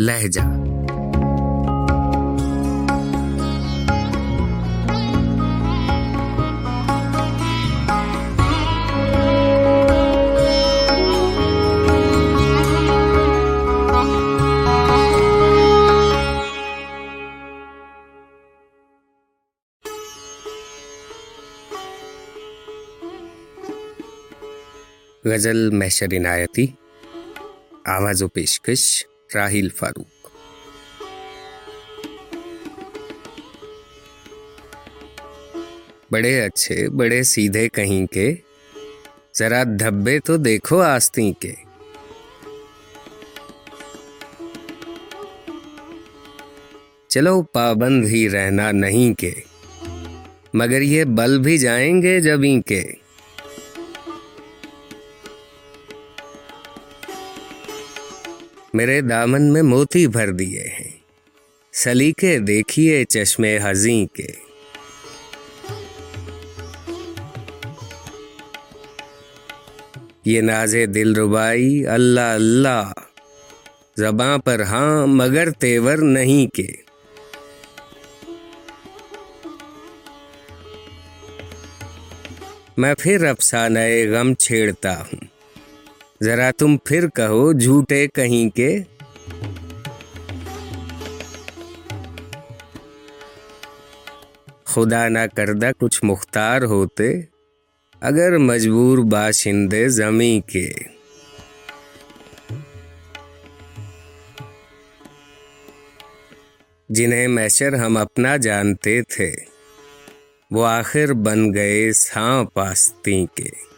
لہجہ۔ غزل محشر عنایتی آواز و پیشکش۔ راہیل فاروق۔ بڑے اچھے، بڑے سیدھے کہیں کے، ذرا دھبے تو دیکھو آستی کے۔ چلو پابند ہی رہنا نہیں کے، مگر یہ بل بھی جائیں گے جب ان کے۔ میرے دامن میں موتی بھر دیے ہیں۔ سلیقے دیکھیے چشمے ہزیں کے۔ یہ ناز دل ربائی اللہ اللہ۔ زباں پر ہاں مگر تیور نہیں کے۔ میں پھر افسانہ غم چھیڑتا ہوں۔ ذرا تم پھر کہو جھوٹے کہیں کے۔ خدا نہ کردہ کچھ مختار ہوتے، اگر مجبور باشندے زمیں کے۔ جنہیں میشر ہم اپنا جانتے تھے، وہ آخر بن گئے سانپ آستی کے۔